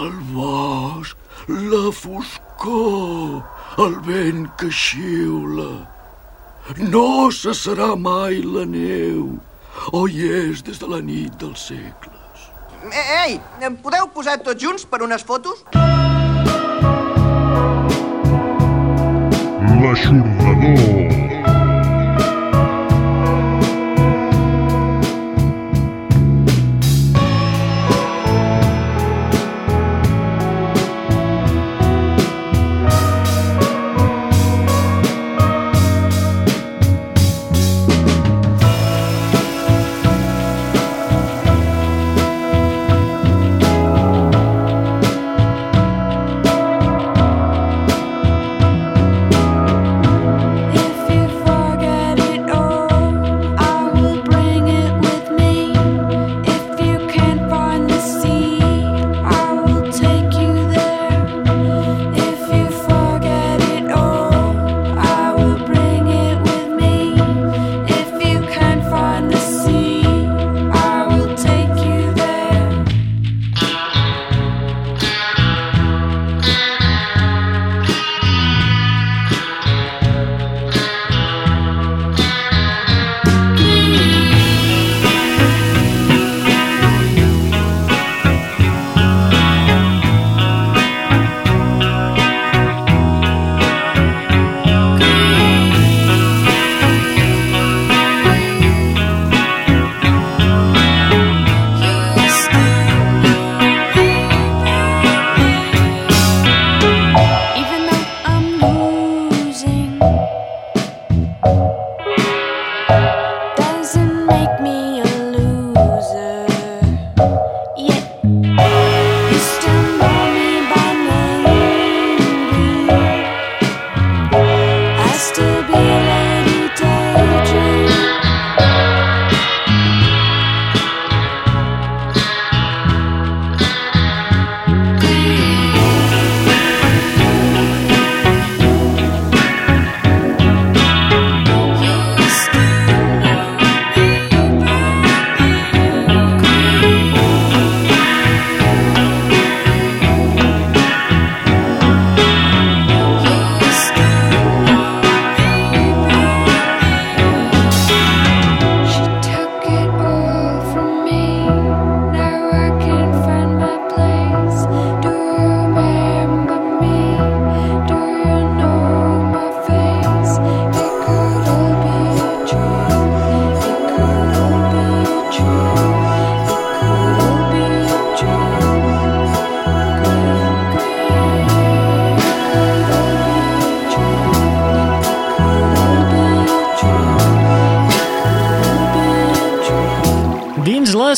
El bosc, la foscor, el vent que xiula. No cessarà mai la neu, o hi és des de la nit dels segles. Eh, Ei, em podeu posar tots junts per unes fotos? L'aixordador.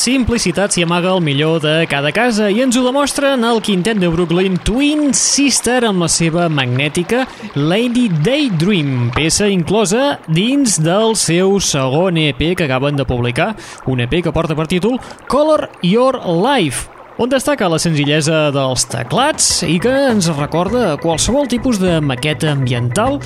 Simplicitat s'hi amaga el millor de cada casa i ens ho demostren el quintet de Brooklyn Twin Sister amb la seva magnètica Lady Daydream, peça inclosa dins del seu segon EP que acaben de publicar, un EP que porta per títol Color Your Life, on destaca la senzillesa dels teclats i que ens recorda qualsevol tipus de maqueta ambiental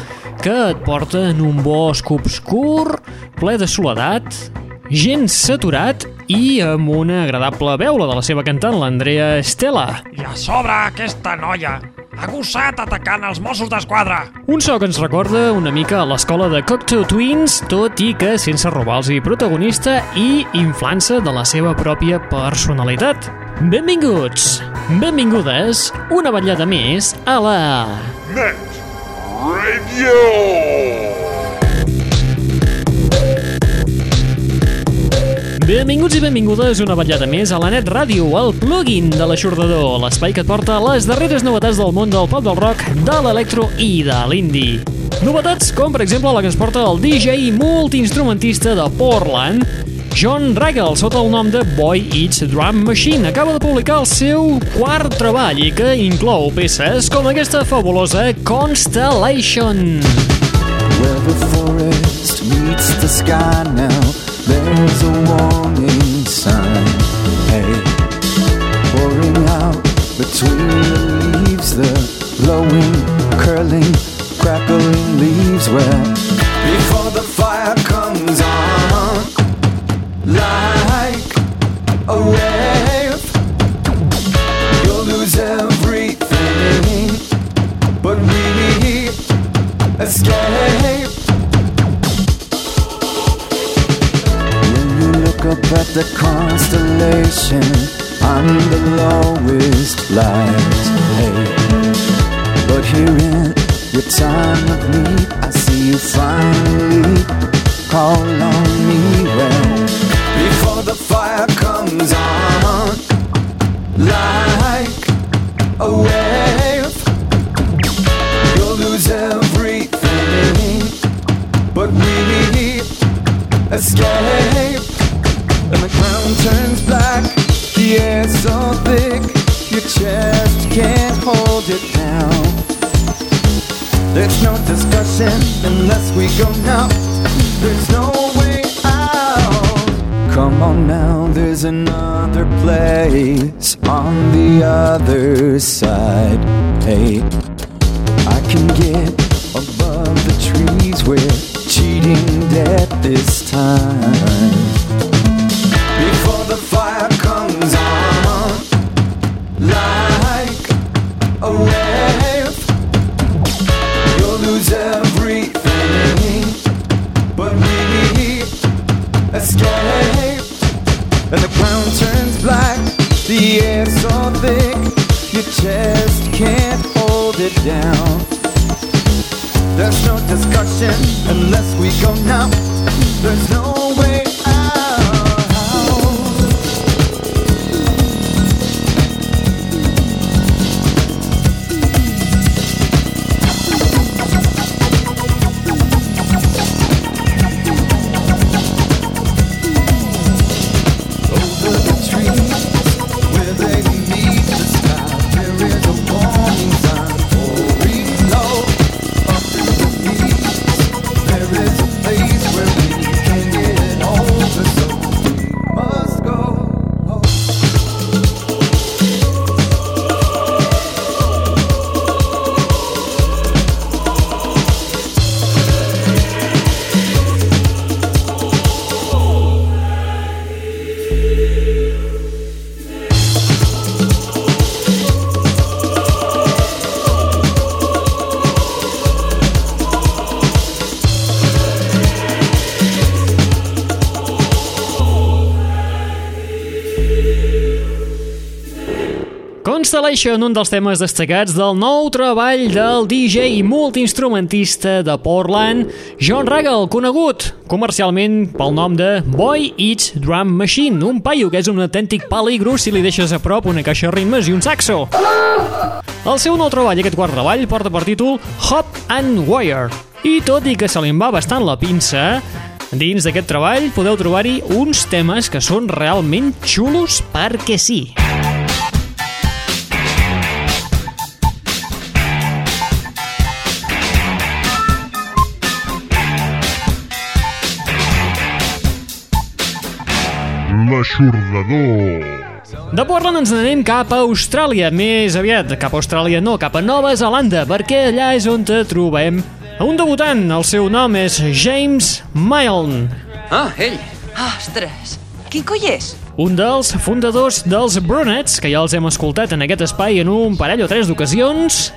que et porta en un bosc obscur, ple de soledat, gens saturat i amb una agradable veu, la de la seva cantant, l'Andrea Estela. I a sobre aquesta noia ha gossat atacant els Mossos d'Esquadra. Un so que ens recorda una mica a l'escola de Cocteau Twins, tot i que sense robar-los protagonista i inflant-se de la seva pròpia personalitat. Benvinguts, benvingudes, una vetllada més a la... Net Radio. Benvinguts i benvingudes una vetllada més a la Net Ràdio, el plugin de l'aixordador, l'espai que et porta les darreres novetats del món del pop del rock, de l'electro i de l'indie. Novetats com, per exemple, la que ens porta el DJ multiinstrumentista de Portland, John Ragel, sota el nom de Boy Eats Drum Machine, acaba de publicar el seu quart treball i que inclou peces com aquesta fabulosa Constellation. Where the forest meets the sky now, there's a warning sign. Hey, pouring out between the leaves, the blowing, curling, crackling leaves. Where before unless we go now. There's no way out. Come on now, there's another place on the other side. Hey, I can get above the trees. We're cheating dead this time. Before the fire and the ground turns black. The air's so thick, your chest can't hold it down. There's no discussion unless we go now. There's no way Constellation, un dels temes destacats del nou treball del DJ i multiinstrumentista de Portland, John Ragal, conegut comercialment pel nom de Boy Eats Drum Machine, un paio que és un autèntic paligros si li deixes a prop una caixa de ritmes i un saxo. El seu nou treball, aquest quart treball, porta per títol Hop and Wire. I tot i que se li va bastant la pinça, dins d'aquest treball podeu trobar-hi uns temes que són realment xulos perquè sí. L'aixordador. De Portland ens n'anem cap a Austràlia, més aviat, cap a Austràlia no, cap a Nova Zelanda, perquè allà és on te trobem un debutant. El seu nom és James Milne, Ah, ell. Ostres, quin coi és? un dels fundadors dels Brunettes, que ja els hem escoltat en aquest espai en un parell o tres d'ocasions,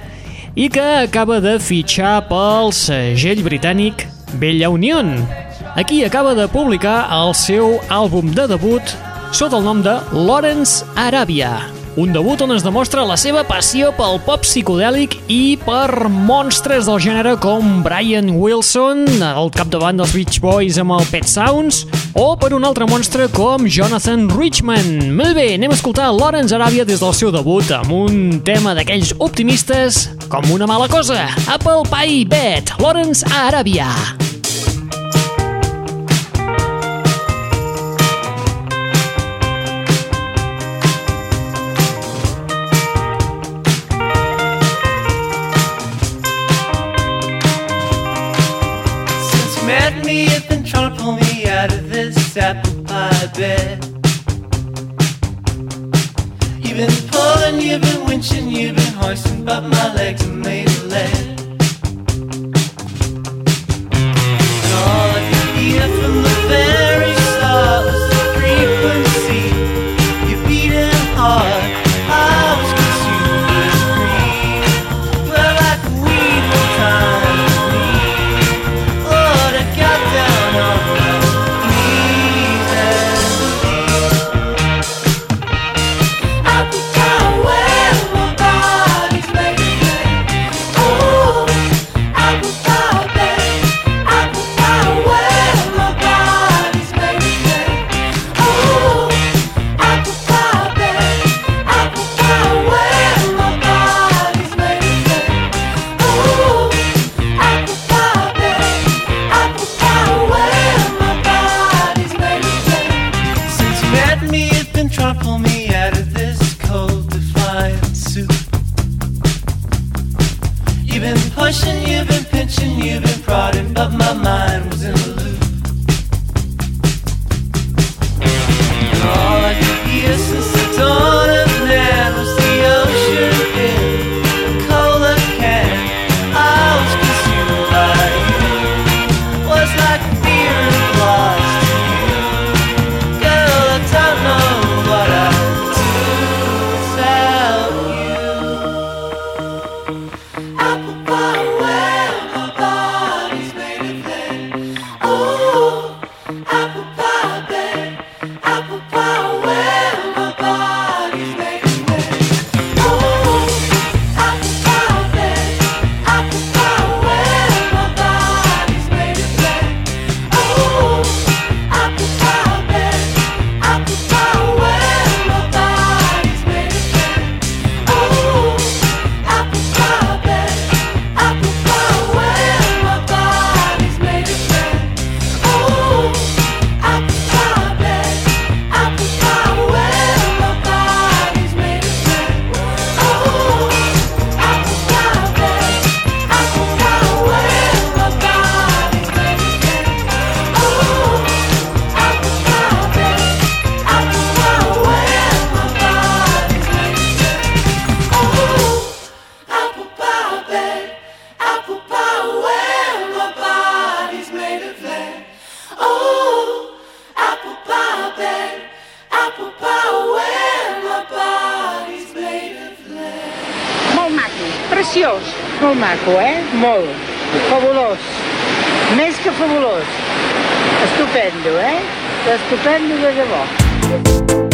i que acaba de fitxar pel segell britànic Bella Union. Aquí acaba de publicar el seu àlbum de debut sota el nom de Lawrence Arabia. Un debut on es demostra la seva passió pel pop psicodèlic i per monstres del gènere com Brian Wilson, al capdavant dels Beach Boys amb el Pet Sounds, o per un altre monstre com Jonathan Richman. Molt bé, anem a escoltar Lawrence Arabia des del seu debut amb un tema d'aquells optimistes com una mala cosa. Apple Pie Bed, Lawrence Arabia. Since You've been pulling, you've been winching, you've been hoisting, but my legs are made of lead. up me. Eh? Estupendo de debò.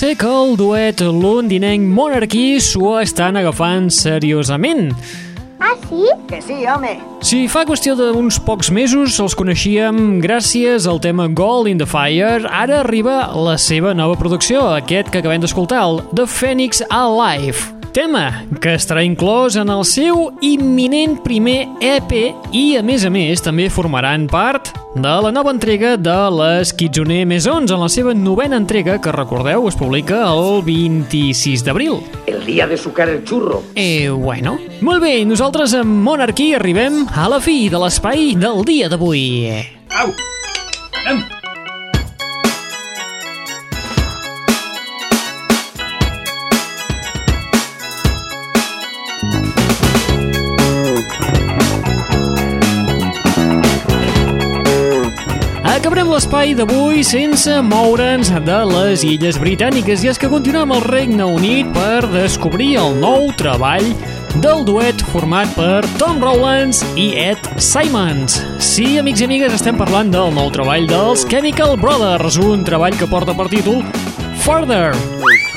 Ser que el duet londinenc Monarchy s'ho estan agafant seriosament. Ah, sí? Que sí, home. Si fa qüestió d'uns pocs mesos els coneixíem gràcies al tema Gold in the Fire, ara arriba la seva nova producció, aquest que acabem d'escoltar, el The Phoenix Alive. Tema que estarà inclòs en el seu imminent primer EP i, a més a més, també formaran part de la nova entrega de les Kitsune Maisons en la seva novena entrega que, recordeu, es publica el 26 d'abril. El día de sucar el churro. Eh, bueno. Molt bé, nosaltres amb Monarchy arribem a la fi de l'espai del dia d'avui. Au! Anem! Acabarem l'espai d'avui sense moure'ns de les Illes Britàniques i és que continuem al Regne Unit per descobrir el nou treball del duet format per Tom Rowlands i Ed Simons. Sí, amics i amigues, estem parlant del nou treball dels Chemical Brothers, un treball que porta per títol Further.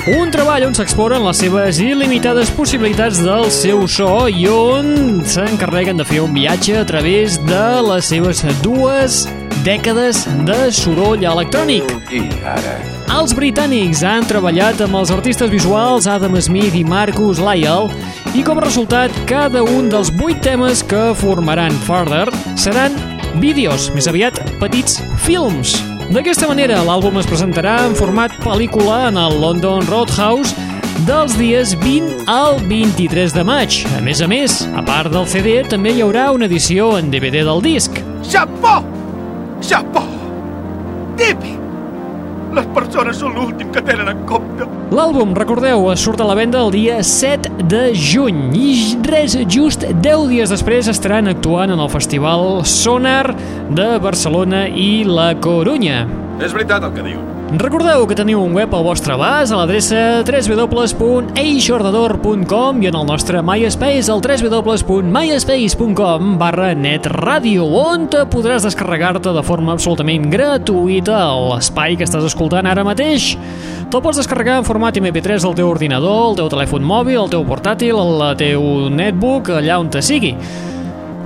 Un treball on s'exploren les seves il·limitades possibilitats del seu so i on s'encarreguen de fer un viatge a través de les seves dues dècades de soroll electrònic. I ara... Els britànics han treballat amb els artistes visuals Adam Smith i Marcus Lyle i com a resultat cada un dels vuit temes que formaran Further seran vídeos, més aviat petits films. D'aquesta manera, l'àlbum es presentarà en format pel·lícula en el London Roadhouse dels dies 20 al 23 de maig. A més a més, a part del CD, també hi haurà una edició en DVD del disc. Chapeau! Chapeau! Típic! Les persones són l'últim que tenen en compte. L'àlbum, recordeu, surt a la venda el dia 7 de juny i res, just 10 dies després estaran actuant en el festival Sonar de Barcelona i La Corunya. És veritat el que diu. Recordeu que teniu un web al vostre abast a l'adreça www.eixordador.com i en el nostre MySpace al www.myspace.com barra netradio on te podràs descarregar-te de forma absolutament gratuïta l'espai que estàs escoltant ara mateix. Te'l pots descarregar en format MP3 al teu ordinador, al teu telèfon mòbil, al teu portàtil, al teu netbook, allà on te sigui.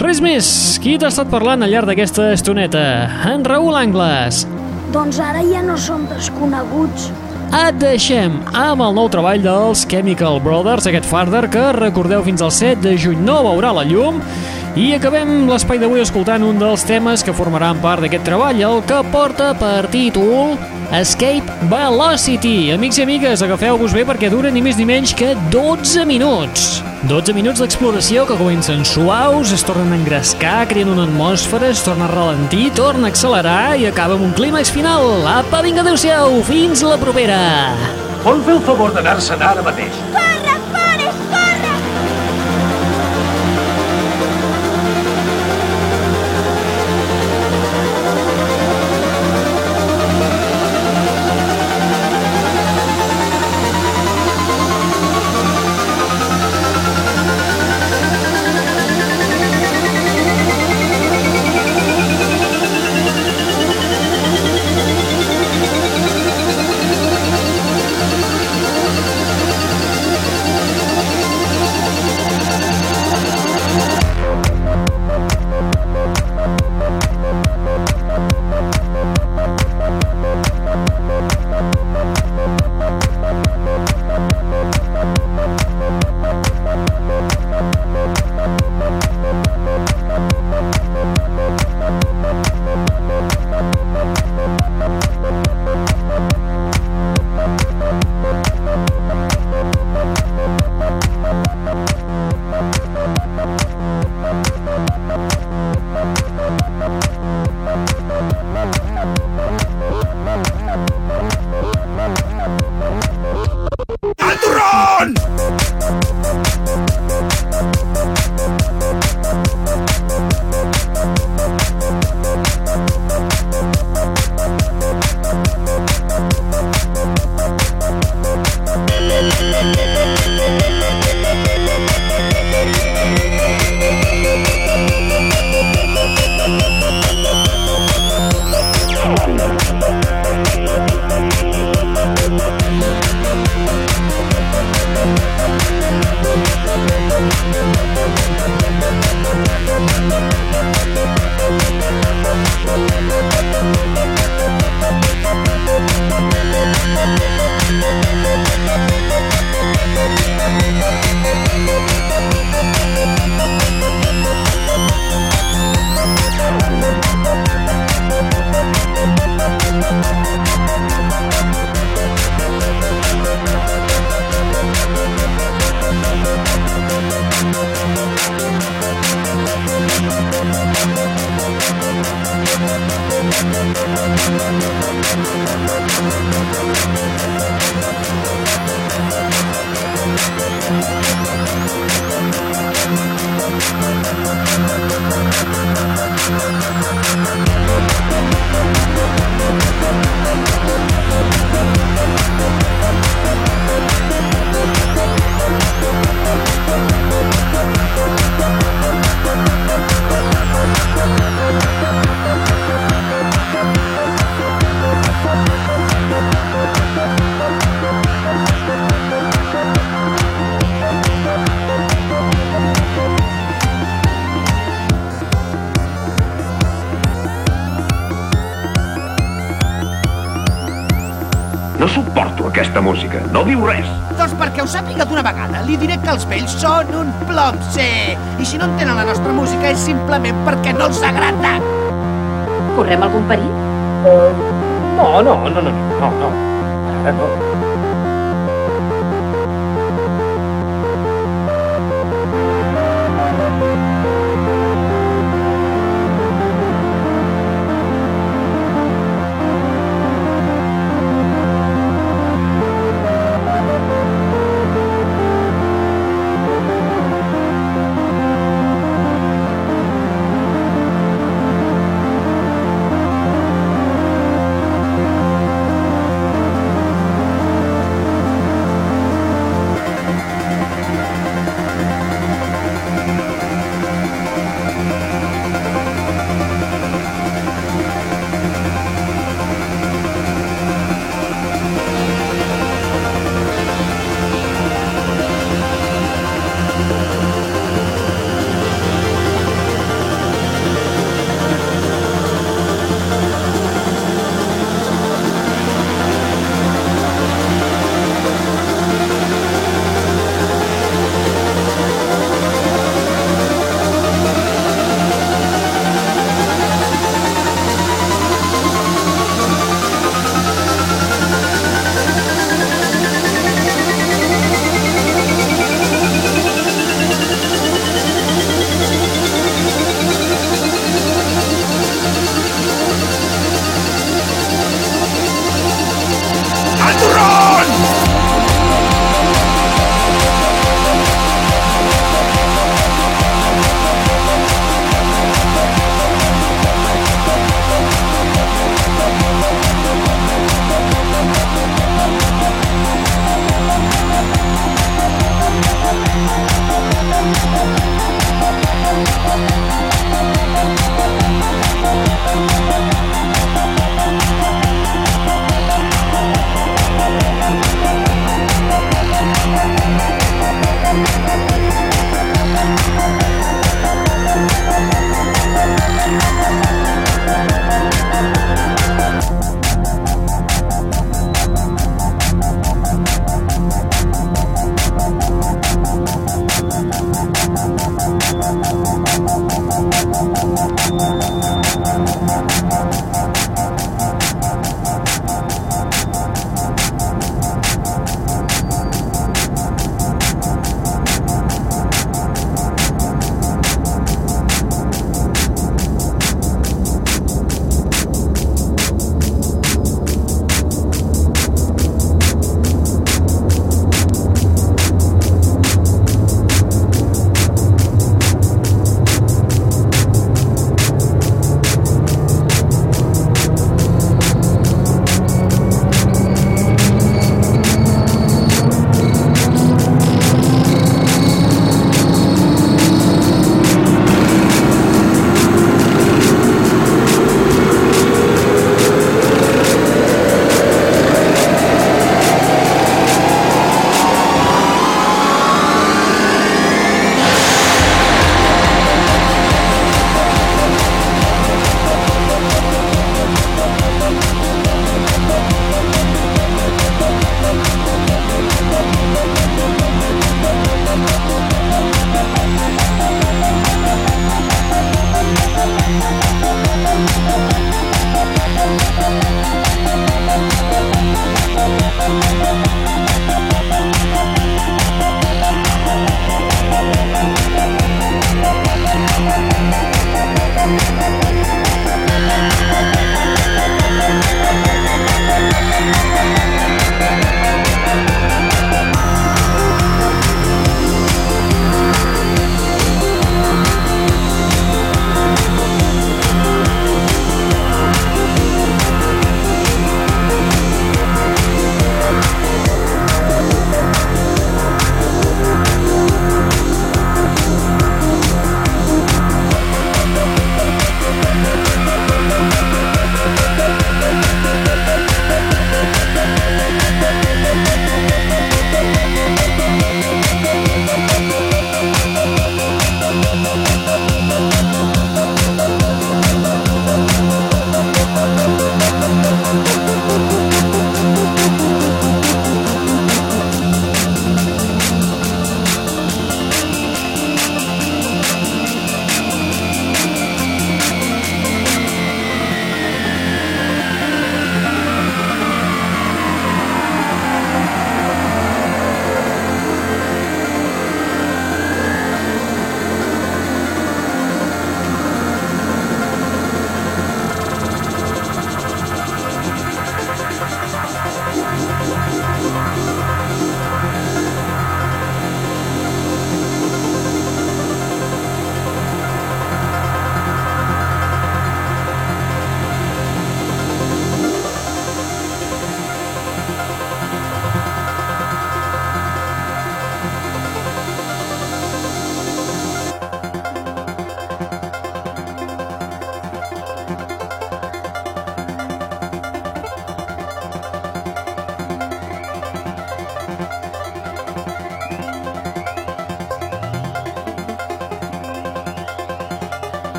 Res més, qui t'ha estat parlant al llarg d'aquesta estoneta? En Raül Angles. Doncs ara ja no som desconeguts. Et deixem amb el nou treball dels Chemical Brothers, aquest Farther, que recordeu fins al 7 de juny no veurà la llum, i acabem l'espai d'avui escoltant un dels temes que formaran part d'aquest treball, el que porta per títol Escape Velocity. Amics i amigues, agafeu-vos bé perquè dura ni més ni menys que 12 minuts. 12 minuts d'exploració que comencen suaus, es tornen a engrescar, creen una atmosfera, es torna a ralentir, torna a accelerar i acaba amb un clímax final. Apa, vinga, adeu-siau, fins la propera. Vol fer el favor d'anar-se'n ara mateix? Li diré que els vells són un plom, sí. I si no entenen la nostra música és simplement perquè no els agrada. Correm algun perill? No, no, no, no, no, no. Ara no.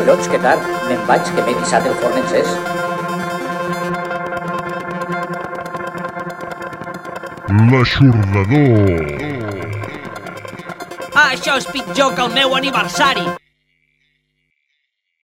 Collons, que tard. Me'n vaig, que m'he deixat el forn encès. L'aixordador. Això és pitjor que el meu aniversari.